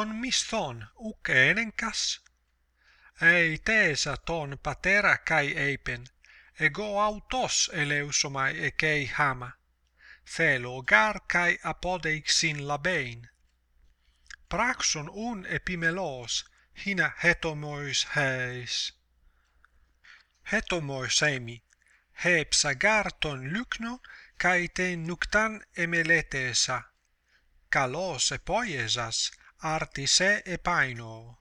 ton miston uc enencas? Ei teesa ton patera kai eipen, ego autos eleusomai e ekei hama, thelo gar kai apodeixin labein. Praxon un epimelos, hina hetomois heis. Hetomois emi, hepsagar ton lykno, kai ten nuktan emeletesa. Kalos epoiesas, Artisè e Paino.